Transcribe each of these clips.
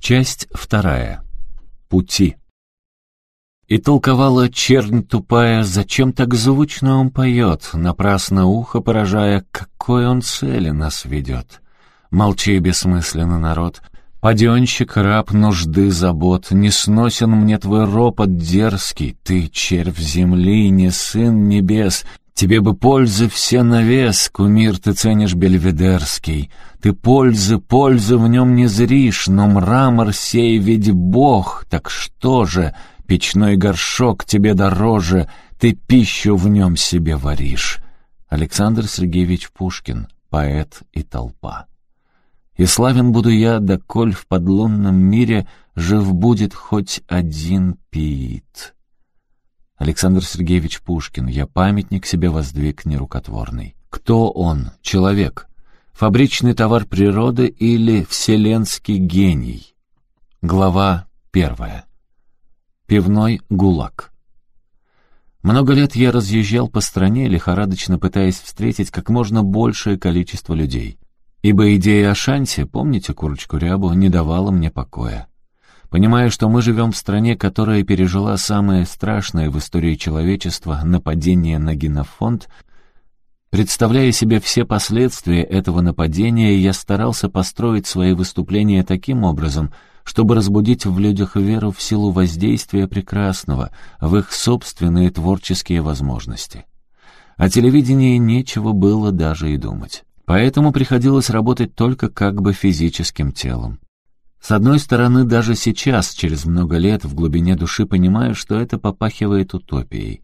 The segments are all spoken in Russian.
Часть вторая. Пути. И толковала чернь тупая, зачем так звучно он поет, напрасно ухо поражая, какой он цели нас ведет. Молчи бессмысленно, народ, Паденщик, раб нужды, забот, Не сносен мне твой ропот дерзкий, Ты, червь земли, не сын небес, Тебе бы пользы все навес, Кумир ты ценишь бельведерский. Ты пользы, пользы в нем не зришь, Но мрамор сей ведь бог, Так что же, печной горшок тебе дороже, Ты пищу в нем себе варишь. Александр Сергеевич Пушкин, поэт и толпа. И славен буду я, доколь в подлунном мире Жив будет хоть один пиит. Александр Сергеевич Пушкин, я памятник себе воздвиг нерукотворный. Кто он? Человек? Фабричный товар природы или вселенский гений? Глава первая. Пивной гулаг. Много лет я разъезжал по стране, лихорадочно пытаясь встретить как можно большее количество людей. Ибо идея о шансе, помните курочку рябу, не давала мне покоя. Понимая, что мы живем в стране, которая пережила самое страшное в истории человечества нападение на генофонд, представляя себе все последствия этого нападения, я старался построить свои выступления таким образом, чтобы разбудить в людях веру в силу воздействия прекрасного, в их собственные творческие возможности. О телевидении нечего было даже и думать. Поэтому приходилось работать только как бы физическим телом. С одной стороны, даже сейчас, через много лет, в глубине души понимаю, что это попахивает утопией.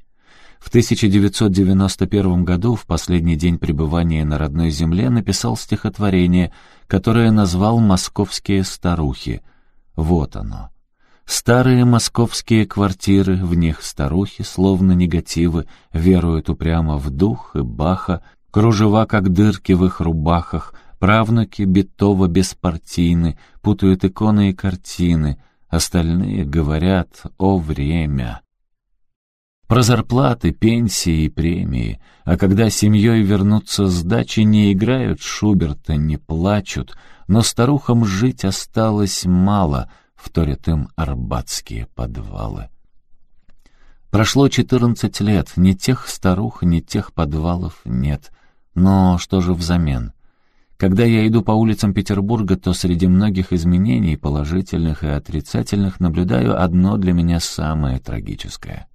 В 1991 году, в последний день пребывания на родной земле, написал стихотворение, которое назвал «Московские старухи». Вот оно. Старые московские квартиры, в них старухи, словно негативы, веруют упрямо в дух и Баха, Кружева, как дырки в их рубахах, правнуки битого беспартийны, путают иконы и картины, остальные говорят о время. Про зарплаты, пенсии и премии, а когда семьей вернутся с дачи, не играют Шуберта, не плачут, но старухам жить осталось мало, вторят им арбатские подвалы. Прошло четырнадцать лет, ни тех старух, ни тех подвалов нет. Но что же взамен? Когда я иду по улицам Петербурга, то среди многих изменений, положительных и отрицательных, наблюдаю одно для меня самое трагическое.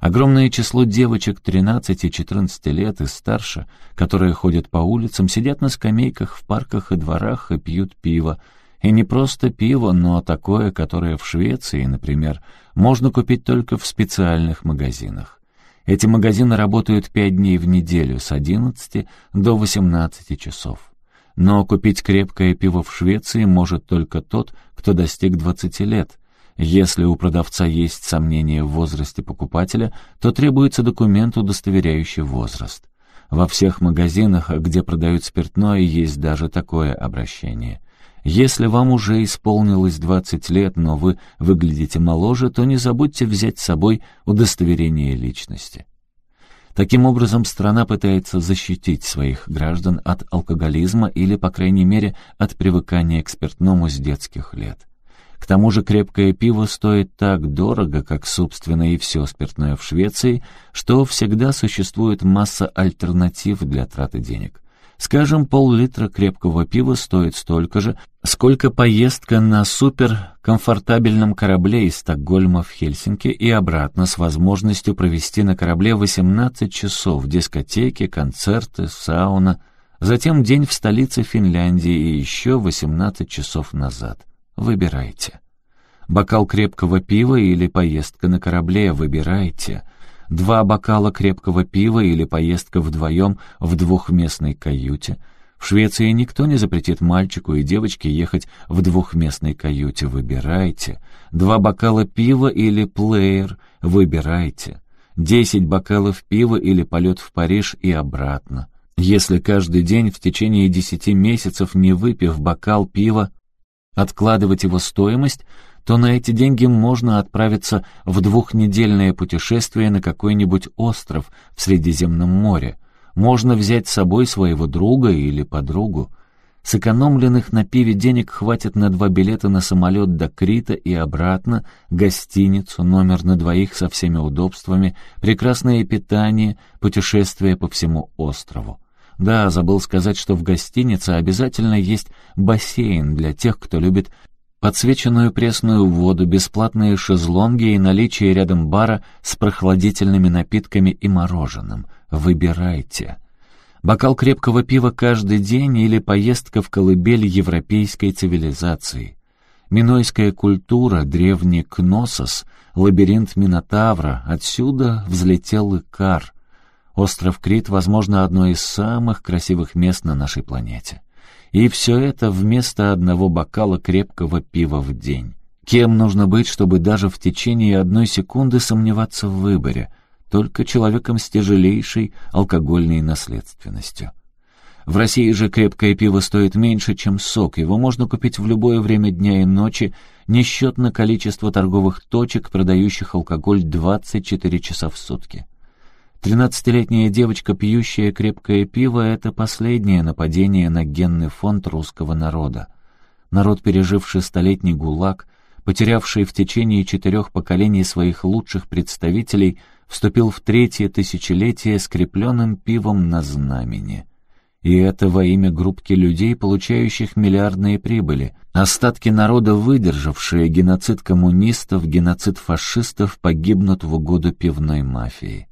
Огромное число девочек 13-14 лет и старше, которые ходят по улицам, сидят на скамейках в парках и дворах и пьют пиво. И не просто пиво, но такое, которое в Швеции, например, можно купить только в специальных магазинах. Эти магазины работают пять дней в неделю с 11 до 18 часов. Но купить крепкое пиво в Швеции может только тот, кто достиг 20 лет. Если у продавца есть сомнения в возрасте покупателя, то требуется документ, удостоверяющий возраст. Во всех магазинах, где продают спиртное, есть даже такое обращение. Если вам уже исполнилось 20 лет, но вы выглядите моложе, то не забудьте взять с собой удостоверение личности. Таким образом, страна пытается защитить своих граждан от алкоголизма или, по крайней мере, от привыкания к спиртному с детских лет. К тому же крепкое пиво стоит так дорого, как, собственно, и все спиртное в Швеции, что всегда существует масса альтернатив для траты денег. Скажем, пол-литра крепкого пива стоит столько же, сколько поездка на суперкомфортабельном корабле из Стокгольма в Хельсинки и обратно с возможностью провести на корабле 18 часов, дискотеки, концерты, сауна, затем день в столице Финляндии и еще 18 часов назад. Выбирайте. Бокал крепкого пива или поездка на корабле, выбирайте — два бокала крепкого пива или поездка вдвоем в двухместной каюте. В Швеции никто не запретит мальчику и девочке ехать в двухместной каюте. Выбирайте. Два бокала пива или плеер. Выбирайте. Десять бокалов пива или полет в Париж и обратно. Если каждый день в течение десяти месяцев, не выпив бокал пива, откладывать его стоимость, то на эти деньги можно отправиться в двухнедельное путешествие на какой-нибудь остров в Средиземном море. Можно взять с собой своего друга или подругу. Сэкономленных на пиве денег хватит на два билета на самолет до Крита и обратно, гостиницу, номер на двоих со всеми удобствами, прекрасное питание, путешествие по всему острову. Да, забыл сказать, что в гостинице обязательно есть бассейн для тех, кто любит подсвеченную пресную воду, бесплатные шезлонги и наличие рядом бара с прохладительными напитками и мороженым. Выбирайте. Бокал крепкого пива каждый день или поездка в колыбель европейской цивилизации. Минойская культура, древний Кносос, лабиринт Минотавра, отсюда взлетел Икар. Остров Крит, возможно, одно из самых красивых мест на нашей планете. И все это вместо одного бокала крепкого пива в день. Кем нужно быть, чтобы даже в течение одной секунды сомневаться в выборе? Только человеком с тяжелейшей алкогольной наследственностью. В России же крепкое пиво стоит меньше, чем сок. Его можно купить в любое время дня и ночи, несчетно количество торговых точек, продающих алкоголь 24 часа в сутки. Тринадцатилетняя девочка, пьющая крепкое пиво, — это последнее нападение на генный фонд русского народа. Народ, переживший столетний гулаг, потерявший в течение четырех поколений своих лучших представителей, вступил в третье тысячелетие скрепленным пивом на знамени. И это во имя группки людей, получающих миллиардные прибыли. Остатки народа, выдержавшие геноцид коммунистов, геноцид фашистов, погибнут в угоду пивной мафии.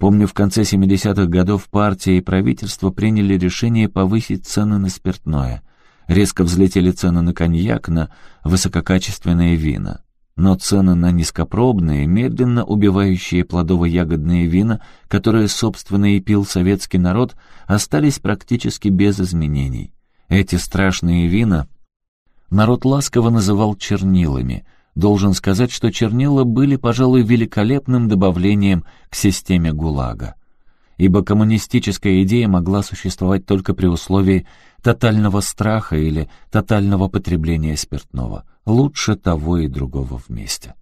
Помню, в конце 70-х годов партия и правительство приняли решение повысить цены на спиртное. Резко взлетели цены на коньяк, на высококачественные вина. Но цены на низкопробные, медленно убивающие плодово-ягодные вина, которые, собственно, и пил советский народ, остались практически без изменений. Эти страшные вина народ ласково называл чернилами — Должен сказать, что чернила были, пожалуй, великолепным добавлением к системе ГУЛАГа. Ибо коммунистическая идея могла существовать только при условии тотального страха или тотального потребления спиртного. Лучше того и другого вместе.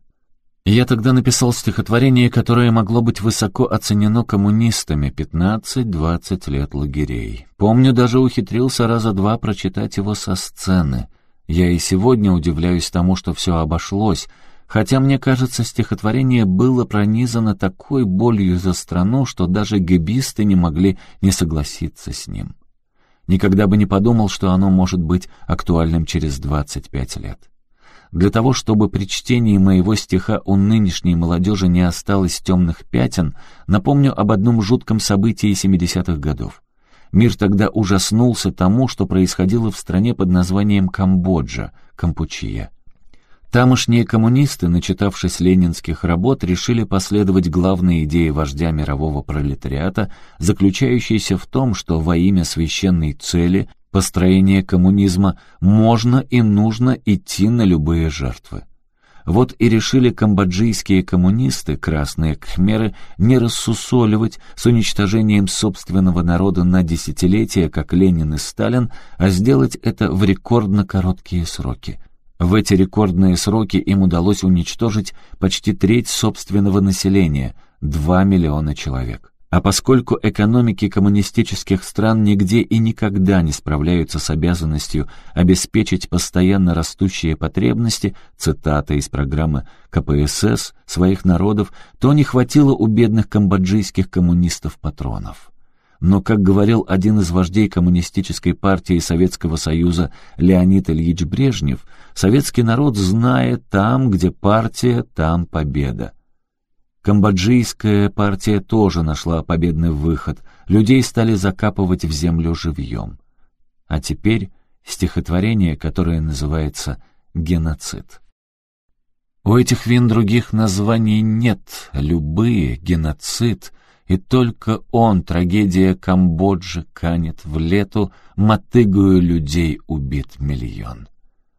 Я тогда написал стихотворение, которое могло быть высоко оценено коммунистами «15-20 лет лагерей». Помню, даже ухитрился раза два прочитать его со сцены — я и сегодня удивляюсь тому, что все обошлось, хотя, мне кажется, стихотворение было пронизано такой болью за страну, что даже гибисты не могли не согласиться с ним. Никогда бы не подумал, что оно может быть актуальным через 25 лет. Для того, чтобы при чтении моего стиха у нынешней молодежи не осталось темных пятен, напомню об одном жутком событии 70-х годов. Мир тогда ужаснулся тому, что происходило в стране под названием Камбоджа, Кампучия. Тамошние коммунисты, начитавшись ленинских работ, решили последовать главной идее вождя мирового пролетариата, заключающейся в том, что во имя священной цели построения коммунизма можно и нужно идти на любые жертвы. Вот и решили камбоджийские коммунисты, красные кхмеры, не рассусоливать с уничтожением собственного народа на десятилетия, как Ленин и Сталин, а сделать это в рекордно короткие сроки. В эти рекордные сроки им удалось уничтожить почти треть собственного населения — 2 миллиона человек. А поскольку экономики коммунистических стран нигде и никогда не справляются с обязанностью обеспечить постоянно растущие потребности, цитата из программы КПСС своих народов, то не хватило у бедных камбоджийских коммунистов патронов. Но, как говорил один из вождей коммунистической партии Советского Союза Леонид Ильич Брежнев, советский народ знает там, где партия, там победа. Камбоджийская партия тоже нашла победный выход. Людей стали закапывать в землю живьем. А теперь стихотворение, которое называется «Геноцид». У этих вин других названий нет, любые — геноцид, и только он, трагедия Камбоджи, канет в лету, мотыгую людей убит миллион.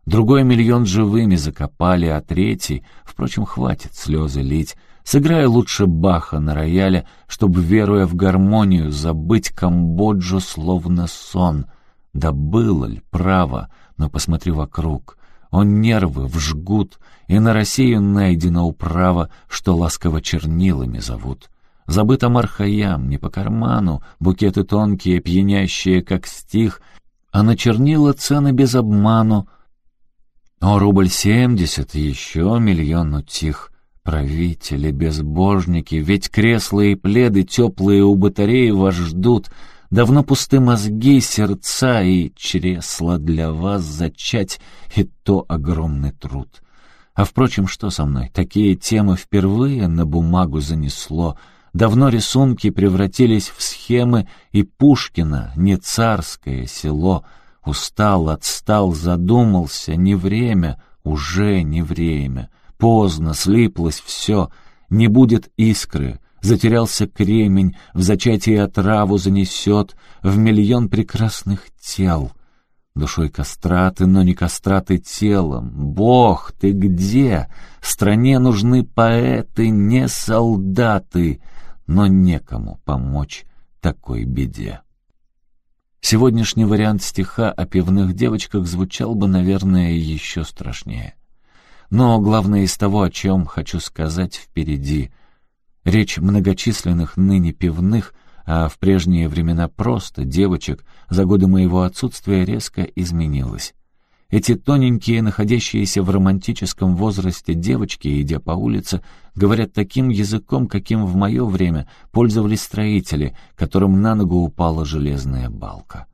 Другой миллион живыми закопали, а третий, впрочем, хватит слезы лить, Сыграй лучше Баха на рояле, чтобы, веруя в гармонию, забыть Камбоджу словно сон. Да было ли, право, но посмотри вокруг. Он нервы вжгут, и на Россию найдено управа, что ласково чернилами зовут. Забыто мархаям, не по карману, букеты тонкие, пьянящие, как стих, а на чернила цены без обману. О, рубль семьдесят, еще миллион утих. Правители, безбожники, ведь кресла и пледы теплые у батареи вас ждут. Давно пусты мозги, сердца и чресла для вас зачать, и то огромный труд. А впрочем, что со мной? Такие темы впервые на бумагу занесло. Давно рисунки превратились в схемы, и Пушкина, не царское село. Устал, отстал, задумался, не время, уже не время. Поздно, слиплось все, не будет искры, затерялся кремень, в зачатии отраву занесет, в миллион прекрасных тел. Душой кастраты, но не кастраты телом. Бог, ты где? Стране нужны поэты, не солдаты, но некому помочь такой беде. Сегодняшний вариант стиха о пивных девочках звучал бы, наверное, еще страшнее. Но главное из того, о чем хочу сказать впереди. Речь многочисленных ныне пивных, а в прежние времена просто девочек, за годы моего отсутствия резко изменилась. Эти тоненькие, находящиеся в романтическом возрасте девочки, идя по улице, говорят таким языком, каким в мое время пользовались строители, которым на ногу упала железная балка.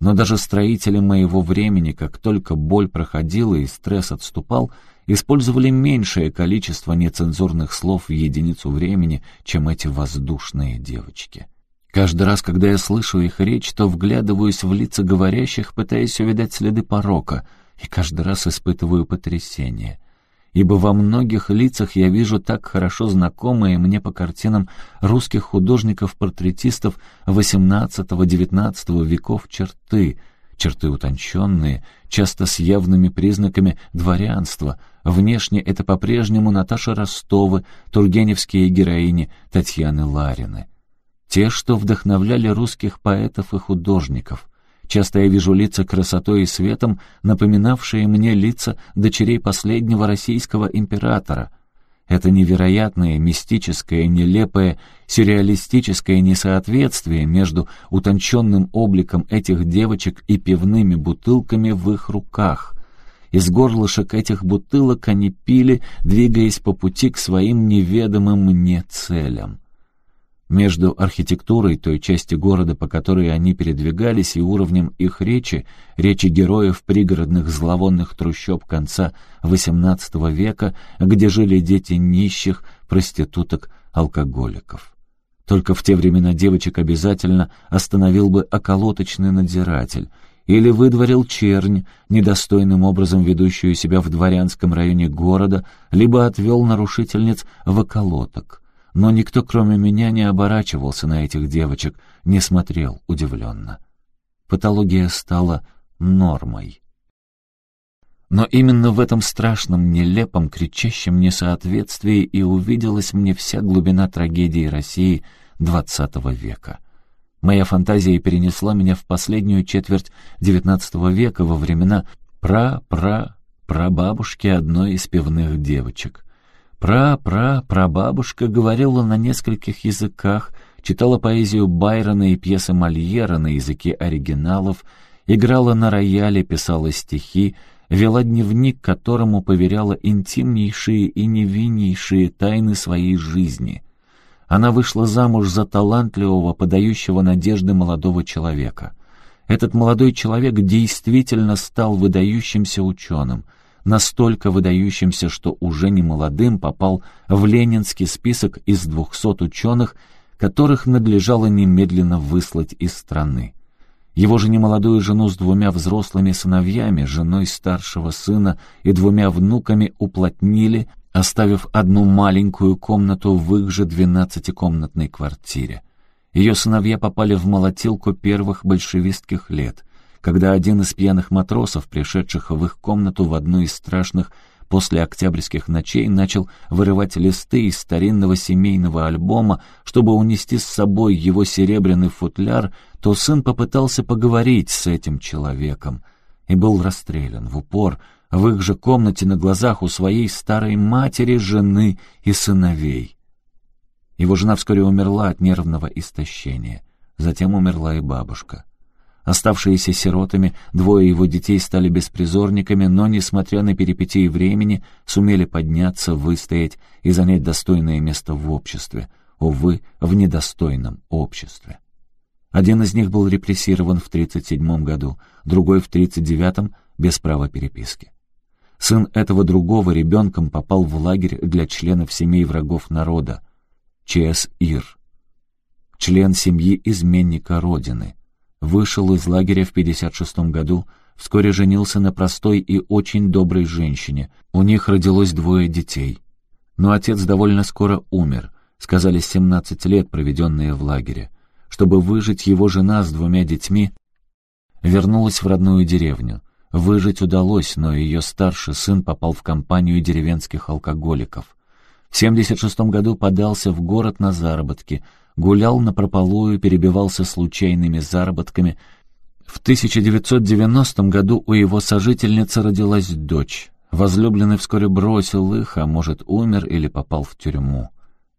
Но даже строители моего времени, как только боль проходила и стресс отступал, использовали меньшее количество нецензурных слов в единицу времени, чем эти воздушные девочки. Каждый раз, когда я слышу их речь, то вглядываюсь в лица говорящих, пытаясь увидать следы порока, и каждый раз испытываю потрясение. Ибо во многих лицах я вижу так хорошо знакомые мне по картинам русских художников-портретистов XVIII-XIX веков черты — черты утонченные, часто с явными признаками дворянства. Внешне это по-прежнему Наташа Ростова, тургеневские героини Татьяны Ларины. Те, что вдохновляли русских поэтов и художников. Часто я вижу лица красотой и светом, напоминавшие мне лица дочерей последнего российского императора — это невероятное, мистическое, нелепое, сюрреалистическое несоответствие между утонченным обликом этих девочек и пивными бутылками в их руках. Из горлышек этих бутылок они пили, двигаясь по пути к своим неведомым мне целям. Между архитектурой той части города, по которой они передвигались, и уровнем их речи, речи героев пригородных зловонных трущоб конца XVIII века, где жили дети нищих, проституток, алкоголиков. Только в те времена девочек обязательно остановил бы околоточный надзиратель, или выдворил чернь, недостойным образом ведущую себя в дворянском районе города, либо отвел нарушительниц в околоток но никто, кроме меня, не оборачивался на этих девочек, не смотрел удивленно. Патология стала нормой. Но именно в этом страшном, нелепом, кричащем несоответствии и увиделась мне вся глубина трагедии России XX века. Моя фантазия перенесла меня в последнюю четверть XIX века во времена пра-пра-прабабушки одной из пивных девочек. Пра-пра-прабабушка говорила на нескольких языках, читала поэзию Байрона и пьесы Мольера на языке оригиналов, играла на рояле, писала стихи, вела дневник, которому поверяла интимнейшие и невиннейшие тайны своей жизни. Она вышла замуж за талантливого, подающего надежды молодого человека. Этот молодой человек действительно стал выдающимся ученым — настолько выдающимся, что уже не молодым попал в ленинский список из двухсот ученых, которых надлежало немедленно выслать из страны. Его же немолодую жену с двумя взрослыми сыновьями, женой старшего сына и двумя внуками уплотнили, оставив одну маленькую комнату в их же двенадцатикомнатной квартире. Ее сыновья попали в молотилку первых большевистских лет — когда один из пьяных матросов, пришедших в их комнату в одну из страшных после октябрьских ночей, начал вырывать листы из старинного семейного альбома, чтобы унести с собой его серебряный футляр, то сын попытался поговорить с этим человеком и был расстрелян в упор в их же комнате на глазах у своей старой матери, жены и сыновей. Его жена вскоре умерла от нервного истощения. Затем умерла и бабушка. Оставшиеся сиротами, двое его детей стали беспризорниками, но, несмотря на перипетии времени, сумели подняться, выстоять и занять достойное место в обществе. Увы, в недостойном обществе. Один из них был репрессирован в 1937 году, другой в 1939 без права переписки. Сын этого другого ребенком попал в лагерь для членов семей врагов народа, ЧС Ир, член семьи изменника Родины. Вышел из лагеря в 56 году, вскоре женился на простой и очень доброй женщине. У них родилось двое детей. Но отец довольно скоро умер, сказали 17 лет, проведенные в лагере. Чтобы выжить, его жена с двумя детьми вернулась в родную деревню. Выжить удалось, но ее старший сын попал в компанию деревенских алкоголиков. В 76 году подался в город на заработки, гулял на прополую, перебивался случайными заработками. В 1990 году у его сожительницы родилась дочь. Возлюбленный вскоре бросил их, а может, умер или попал в тюрьму.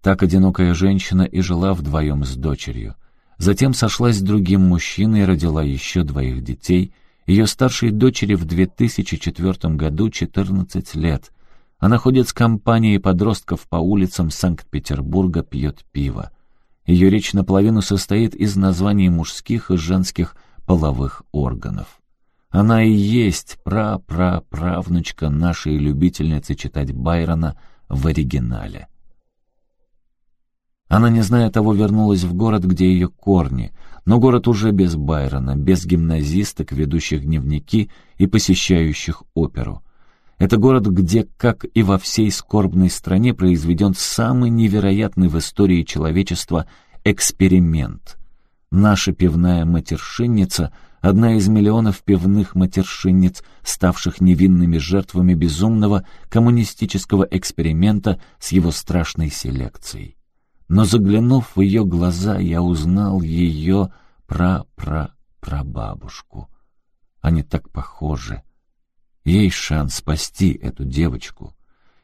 Так одинокая женщина и жила вдвоем с дочерью. Затем сошлась с другим мужчиной и родила еще двоих детей. Ее старшей дочери в 2004 году 14 лет. Она ходит с компанией подростков по улицам Санкт-Петербурга, пьет пиво. Ее речь наполовину состоит из названий мужских и женских половых органов. Она и есть пра-пра-правнучка нашей любительницы читать Байрона в оригинале. Она, не зная того, вернулась в город, где ее корни, но город уже без Байрона, без гимназисток, ведущих дневники и посещающих оперу. Это город, где, как и во всей скорбной стране, произведен самый невероятный в истории человечества эксперимент. Наша пивная матершинница — одна из миллионов пивных матершинниц, ставших невинными жертвами безумного коммунистического эксперимента с его страшной селекцией. Но заглянув в ее глаза, я узнал ее пра-пра-прабабушку. Они так похожи. Есть шанс спасти эту девочку.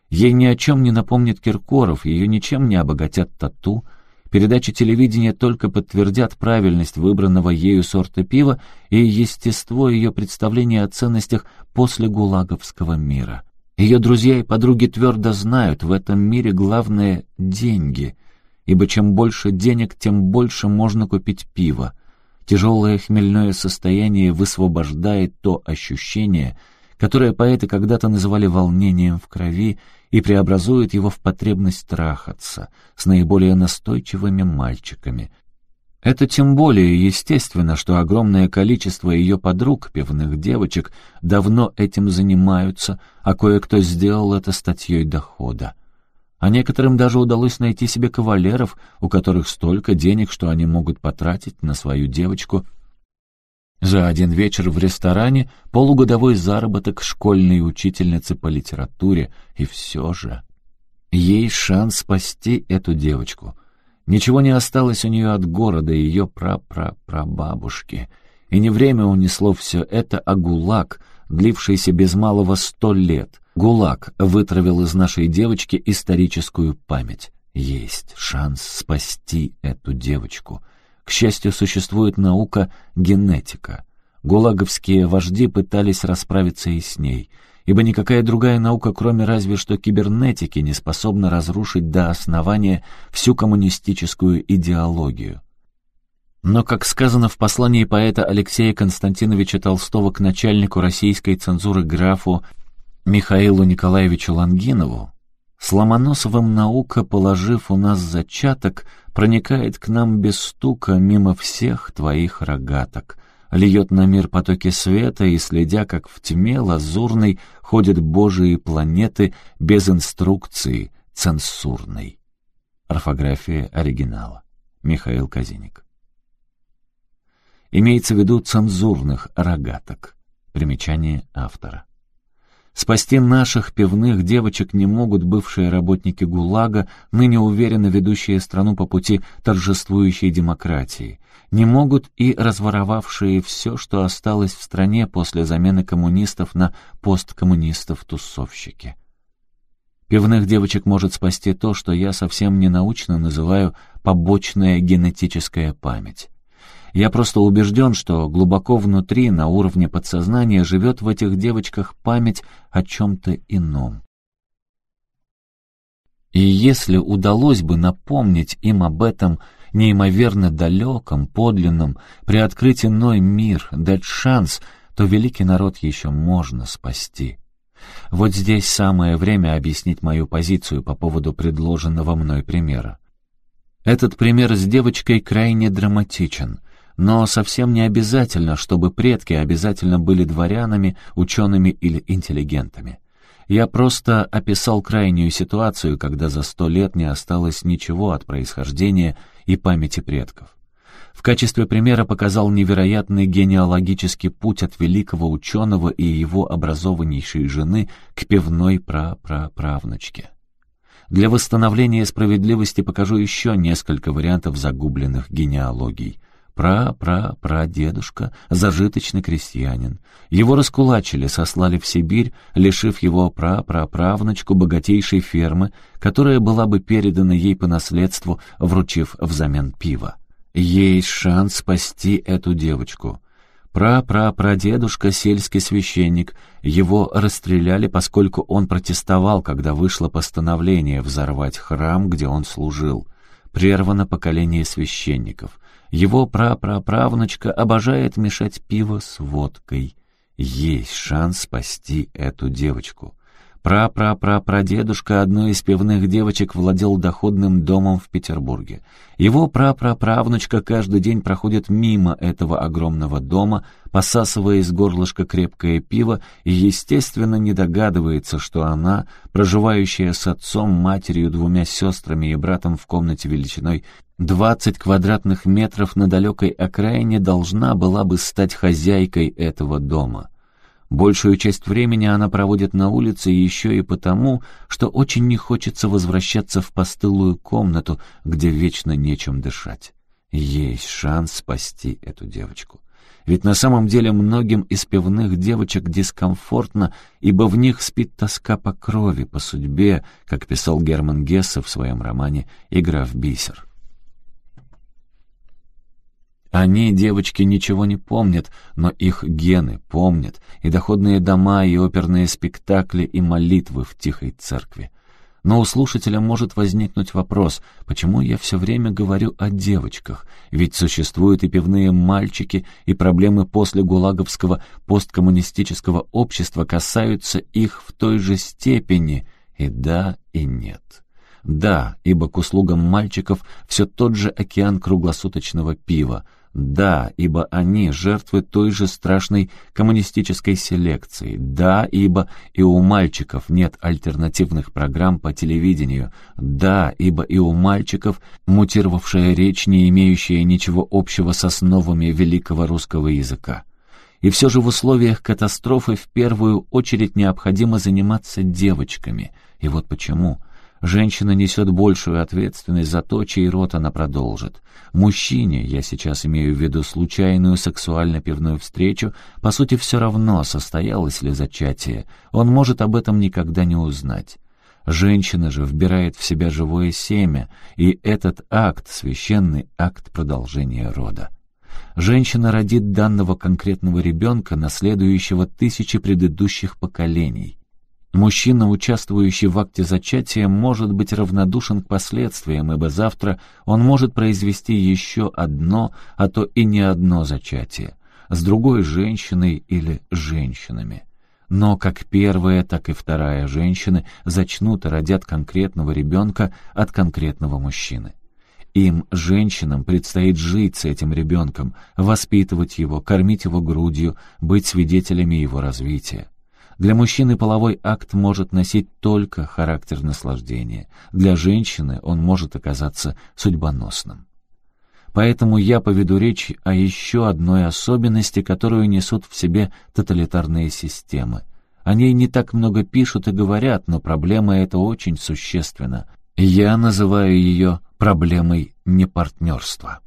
Ей ни о чем не напомнит Киркоров, ее ничем не обогатят тату. Передачи телевидения только подтвердят правильность выбранного ею сорта пива и естество ее представления о ценностях после гулаговского мира. Ее друзья и подруги твердо знают, в этом мире главное — деньги, ибо чем больше денег, тем больше можно купить пива. Тяжелое хмельное состояние высвобождает то ощущение — которое поэты когда-то называли волнением в крови, и преобразует его в потребность трахаться с наиболее настойчивыми мальчиками. Это тем более естественно, что огромное количество ее подруг, пивных девочек, давно этим занимаются, а кое-кто сделал это статьей дохода. А некоторым даже удалось найти себе кавалеров, у которых столько денег, что они могут потратить на свою девочку — за один вечер в ресторане полугодовой заработок школьной учительницы по литературе, и все же... Ей шанс спасти эту девочку. Ничего не осталось у нее от города и ее пра-пра-прабабушки. И не время унесло все это, а ГУЛАГ, длившийся без малого сто лет. ГУЛАГ вытравил из нашей девочки историческую память. Есть шанс спасти эту девочку. К счастью, существует наука генетика. Гулаговские вожди пытались расправиться и с ней, ибо никакая другая наука, кроме разве что кибернетики, не способна разрушить до основания всю коммунистическую идеологию. Но, как сказано в послании поэта Алексея Константиновича Толстого к начальнику российской цензуры графу Михаилу Николаевичу Лангинову, с Ломоносовым наука, положив у нас зачаток, проникает к нам без стука мимо всех твоих рогаток, льет на мир потоки света и, следя, как в тьме лазурной ходят божьи планеты без инструкции цензурной. Орфография оригинала. Михаил Казиник. Имеется в виду цензурных рогаток. Примечание автора. Спасти наших пивных девочек не могут бывшие работники ГУЛАГа, ныне уверенно ведущие страну по пути торжествующей демократии. Не могут и разворовавшие все, что осталось в стране после замены коммунистов на посткоммунистов-тусовщики. Пивных девочек может спасти то, что я совсем не научно называю побочная генетическая память. Я просто убежден, что глубоко внутри, на уровне подсознания, живет в этих девочках память о чем-то ином. И если удалось бы напомнить им об этом неимоверно далеком, подлинном, приоткрыть иной мир, дать шанс, то великий народ еще можно спасти. Вот здесь самое время объяснить мою позицию по поводу предложенного мной примера. Этот пример с девочкой крайне драматичен, но совсем не обязательно, чтобы предки обязательно были дворянами, учеными или интеллигентами. Я просто описал крайнюю ситуацию, когда за сто лет не осталось ничего от происхождения и памяти предков. В качестве примера показал невероятный генеалогический путь от великого ученого и его образованнейшей жены к пивной прапраправнучке. Для восстановления справедливости покажу еще несколько вариантов загубленных генеалогий. Пра-пра-прадедушка, зажиточный крестьянин. Его раскулачили, сослали в Сибирь, лишив его пра-пра-правнучку богатейшей фермы, которая была бы передана ей по наследству, вручив взамен пива. Есть шанс спасти эту девочку. Пра-пра-прадедушка — сельский священник. Его расстреляли, поскольку он протестовал, когда вышло постановление взорвать храм, где он служил. Прервано поколение священников. Его прапраправнучка обожает мешать пиво с водкой. Есть шанс спасти эту девочку. Пра-пра-пра-прадедушка одной из пивных девочек владел доходным домом в Петербурге. Его пра-пра-правнучка каждый день проходит мимо этого огромного дома, посасывая из горлышка крепкое пиво и, естественно, не догадывается, что она, проживающая с отцом, матерью, двумя сестрами и братом в комнате величиной 20 квадратных метров на далекой окраине, должна была бы стать хозяйкой этого дома. Большую часть времени она проводит на улице еще и потому, что очень не хочется возвращаться в постылую комнату, где вечно нечем дышать. Есть шанс спасти эту девочку. Ведь на самом деле многим из пивных девочек дискомфортно, ибо в них спит тоска по крови, по судьбе, как писал Герман Гессе в своем романе «Игра в бисер». Они, девочки, ничего не помнят, но их гены помнят, и доходные дома, и оперные спектакли, и молитвы в тихой церкви. Но у слушателя может возникнуть вопрос, почему я все время говорю о девочках, ведь существуют и пивные мальчики, и проблемы после гулаговского посткоммунистического общества касаются их в той же степени, и да, и нет. Да, ибо к услугам мальчиков все тот же океан круглосуточного пива, да, ибо они жертвы той же страшной коммунистической селекции. Да, ибо и у мальчиков нет альтернативных программ по телевидению. Да, ибо и у мальчиков мутировавшая речь, не имеющая ничего общего с основами великого русского языка. И все же в условиях катастрофы в первую очередь необходимо заниматься девочками. И вот почему – Женщина несет большую ответственность за то, чей род она продолжит. Мужчине, я сейчас имею в виду случайную сексуально-пивную встречу, по сути все равно, состоялось ли зачатие, он может об этом никогда не узнать. Женщина же вбирает в себя живое семя, и этот акт — священный акт продолжения рода. Женщина родит данного конкретного ребенка, наследующего тысячи предыдущих поколений. Мужчина, участвующий в акте зачатия, может быть равнодушен к последствиям, ибо завтра он может произвести еще одно, а то и не одно зачатие, с другой женщиной или женщинами. Но как первая, так и вторая женщины зачнут и родят конкретного ребенка от конкретного мужчины. Им, женщинам, предстоит жить с этим ребенком, воспитывать его, кормить его грудью, быть свидетелями его развития. Для мужчины половой акт может носить только характер наслаждения. Для женщины он может оказаться судьбоносным. Поэтому я поведу речь о еще одной особенности, которую несут в себе тоталитарные системы. О ней не так много пишут и говорят, но проблема эта очень существенна. Я называю ее проблемой непартнерства.